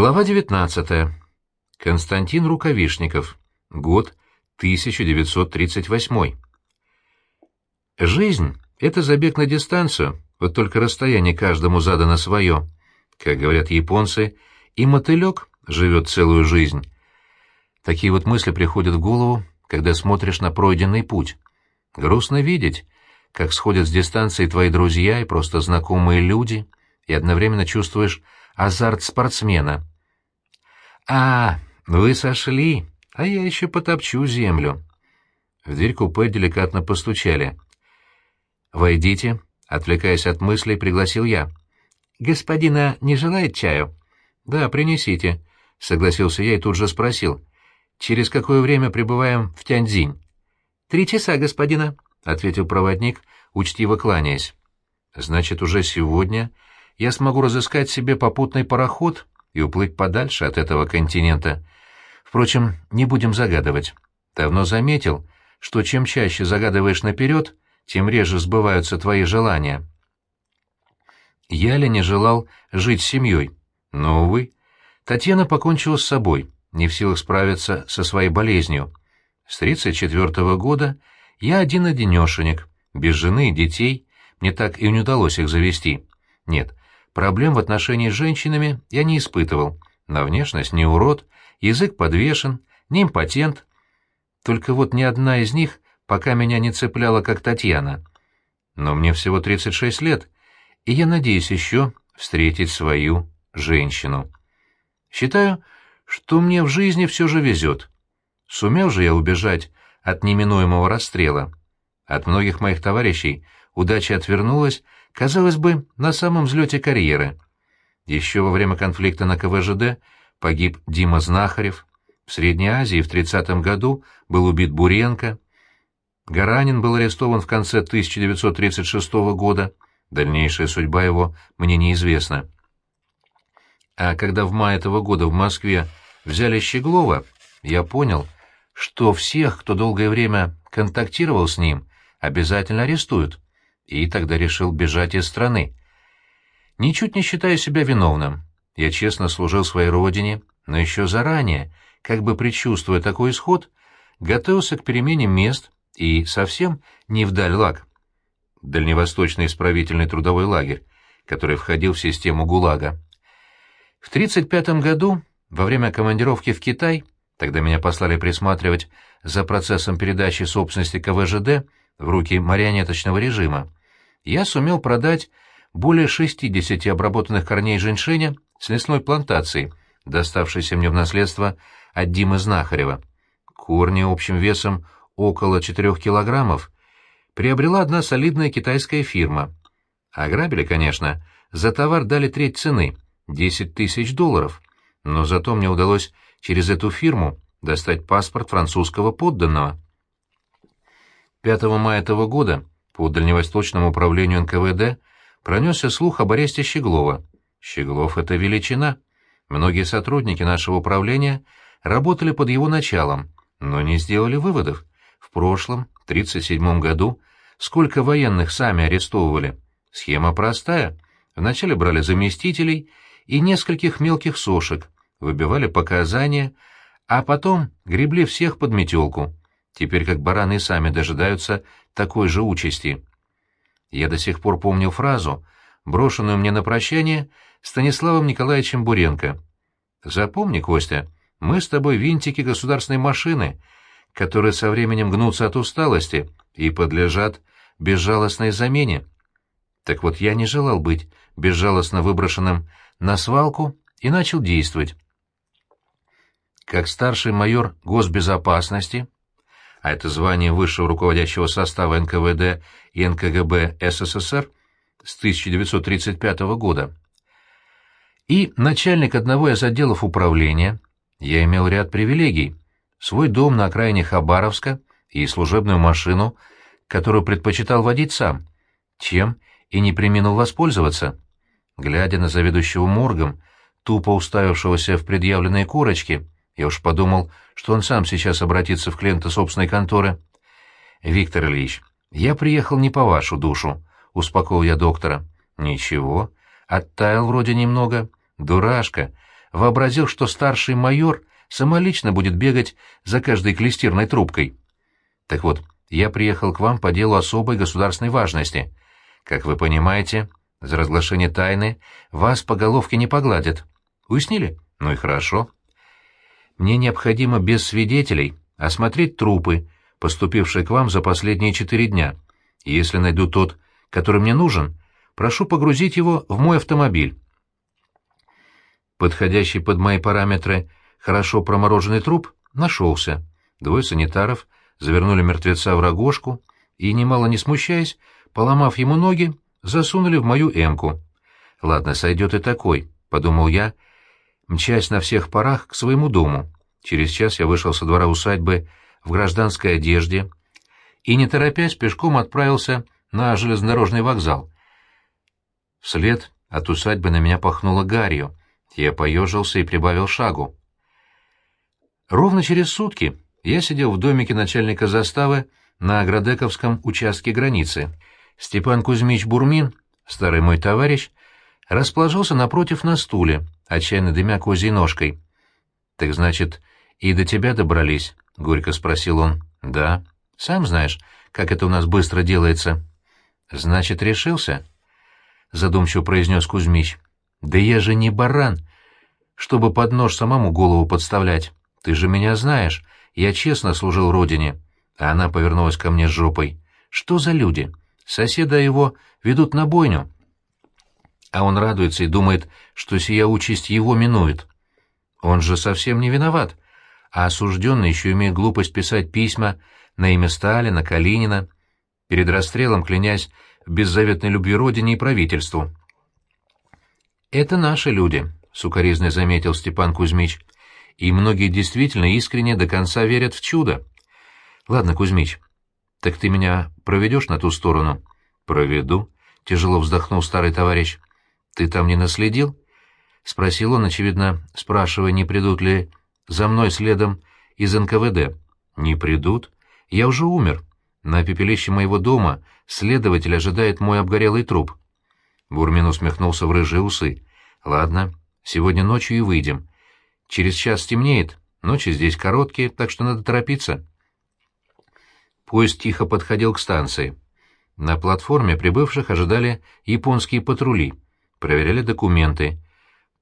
Глава 19. Константин Рукавишников. Год 1938. Жизнь — это забег на дистанцию, вот только расстояние каждому задано свое. Как говорят японцы, и мотылек живет целую жизнь. Такие вот мысли приходят в голову, когда смотришь на пройденный путь. Грустно видеть, как сходят с дистанции твои друзья и просто знакомые люди, и одновременно чувствуешь азарт спортсмена. «А, вы сошли, а я еще потопчу землю». В дверь купе деликатно постучали. «Войдите», — отвлекаясь от мыслей, пригласил я. «Господина не желает чаю?» «Да, принесите», — согласился я и тут же спросил. «Через какое время прибываем в Тяньцзинь?» «Три часа, господина», — ответил проводник, учтиво кланяясь. «Значит, уже сегодня я смогу разыскать себе попутный пароход и уплыть подальше от этого континента. Впрочем, не будем загадывать. Давно заметил, что чем чаще загадываешь наперед, тем реже сбываются твои желания. Я ли не желал жить с семьей? Но, увы, Татьяна покончила с собой, не в силах справиться со своей болезнью. С 34-го года я один-одинешенек, без жены и детей, мне так и не удалось их завести. Нет, Проблем в отношении с женщинами я не испытывал. На внешность не урод, язык подвешен, не импотент. Только вот ни одна из них пока меня не цепляла, как Татьяна. Но мне всего 36 лет, и я надеюсь еще встретить свою женщину. Считаю, что мне в жизни все же везет. Сумел же я убежать от неминуемого расстрела. От многих моих товарищей удача отвернулась, казалось бы, на самом взлете карьеры. Еще во время конфликта на КВЖД погиб Дима Знахарев, в Средней Азии в 30 году был убит Буренко, Гаранин был арестован в конце 1936 года, дальнейшая судьба его мне неизвестна. А когда в мае этого года в Москве взяли Щеглова, я понял, что всех, кто долгое время контактировал с ним, обязательно арестуют и тогда решил бежать из страны. Ничуть не считаю себя виновным. Я честно служил своей родине, но еще заранее, как бы предчувствуя такой исход, готовился к перемене мест и совсем не вдаль лаг. Дальневосточный исправительный трудовой лагерь, который входил в систему ГУЛАГа. В 1935 году, во время командировки в Китай, тогда меня послали присматривать за процессом передачи собственности КВЖД в руки марионеточного режима, я сумел продать более 60 обработанных корней женьшеня с лесной плантации, доставшейся мне в наследство от Димы Знахарева. Корни общим весом около 4 килограммов приобрела одна солидная китайская фирма. Ограбили, конечно, за товар дали треть цены — 10 тысяч долларов, но зато мне удалось через эту фирму достать паспорт французского подданного. 5 мая этого года по Дальневосточному управлению НКВД пронесся слух об аресте Щеглова. Щеглов — это величина. Многие сотрудники нашего управления работали под его началом, но не сделали выводов. В прошлом, 1937 году, сколько военных сами арестовывали. Схема простая. Вначале брали заместителей и нескольких мелких сошек, выбивали показания, а потом гребли всех под метелку. Теперь как бараны сами дожидаются такой же участи. Я до сих пор помню фразу, брошенную мне на прощание Станиславом Николаевичем Буренко. «Запомни, Костя, мы с тобой винтики государственной машины, которые со временем гнутся от усталости и подлежат безжалостной замене». Так вот, я не желал быть безжалостно выброшенным на свалку и начал действовать. Как старший майор госбезопасности а это звание высшего руководящего состава НКВД и НКГБ СССР с 1935 года. И начальник одного из отделов управления, я имел ряд привилегий, свой дом на окраине Хабаровска и служебную машину, которую предпочитал водить сам, чем и не применил воспользоваться. Глядя на заведующего моргом, тупо уставившегося в предъявленные корочки, я уж подумал, что он сам сейчас обратится в клиента собственной конторы. «Виктор Ильич, я приехал не по вашу душу», — успокоил я доктора. «Ничего, оттаял вроде немного. Дурашка. вообразил, что старший майор самолично будет бегать за каждой клестирной трубкой. Так вот, я приехал к вам по делу особой государственной важности. Как вы понимаете, за разглашение тайны вас по головке не погладят. Уяснили? Ну и хорошо. Мне необходимо без свидетелей осмотреть трупы, поступившие к вам за последние четыре дня. Если найду тот, который мне нужен, прошу погрузить его в мой автомобиль. Подходящий под мои параметры хорошо промороженный труп нашелся. Двое санитаров завернули мертвеца в рогожку и, немало не смущаясь, поломав ему ноги, засунули в мою эмку. «Ладно, сойдет и такой», — подумал я, мчась на всех парах к своему дому. Через час я вышел со двора усадьбы в гражданской одежде и, не торопясь, пешком отправился на железнодорожный вокзал. Вслед от усадьбы на меня пахнуло гарью. Я поежился и прибавил шагу. Ровно через сутки я сидел в домике начальника заставы на Градековском участке границы. Степан Кузьмич Бурмин, старый мой товарищ, расположился напротив на стуле, отчаянно дымя козьей ножкой. «Так значит, и до тебя добрались?» — горько спросил он. «Да. Сам знаешь, как это у нас быстро делается». «Значит, решился?» — задумчиво произнес Кузьмич. «Да я же не баран, чтобы под нож самому голову подставлять. Ты же меня знаешь, я честно служил родине». А она повернулась ко мне с жопой. «Что за люди? Соседа его ведут на бойню». А он радуется и думает, что сия участь его минует. Он же совсем не виноват. А осужденный еще имеет глупость писать письма на имя Сталина, Калинина, перед расстрелом клянясь в беззаветной любви родине и правительству. «Это наши люди», — сукоризно заметил Степан Кузьмич и многие действительно искренне до конца верят в чудо. Ладно, Кузьмич, так ты меня проведешь на ту сторону? Проведу, тяжело вздохнул старый товарищ. Ты там не наследил? Спросил он, очевидно, спрашивая, не придут ли за мной следом из НКВД. Не придут. Я уже умер. На пепелище моего дома следователь ожидает мой обгорелый труп. Бурмин усмехнулся в рыжие усы. Ладно, сегодня ночью и выйдем. Через час стемнеет, ночи здесь короткие, так что надо торопиться. Поезд тихо подходил к станции. На платформе прибывших ожидали японские патрули. Проверяли документы.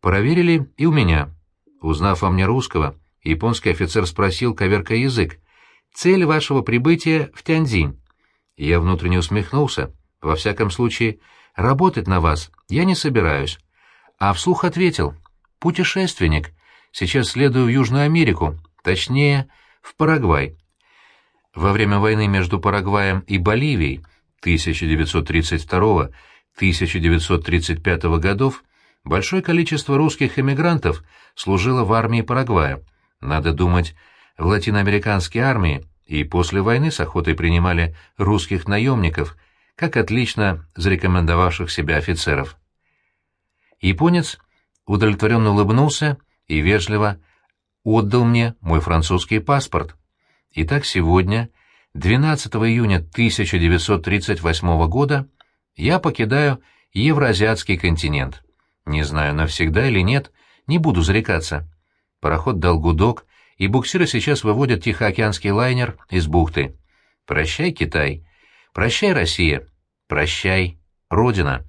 Проверили и у меня. Узнав о мне русского, японский офицер спросил, коверкая язык, «Цель вашего прибытия в Тяньцзинь?» Я внутренне усмехнулся. «Во всяком случае, работать на вас я не собираюсь». А вслух ответил, «Путешественник, Сейчас следую в Южную Америку, точнее, в Парагвай. Во время войны между Парагваем и Боливией 1932-1935 годов большое количество русских эмигрантов служило в армии Парагвая. Надо думать, в латиноамериканской армии и после войны с охотой принимали русских наемников, как отлично зарекомендовавших себя офицеров. Японец удовлетворенно улыбнулся и вежливо отдал мне мой французский паспорт. Итак, сегодня, 12 июня 1938 года, я покидаю Евроазиатский континент. Не знаю, навсегда или нет, не буду зарекаться. Пароход дал гудок, и буксиры сейчас выводят Тихоокеанский лайнер из бухты. Прощай, Китай. Прощай, Россия. Прощай, Родина.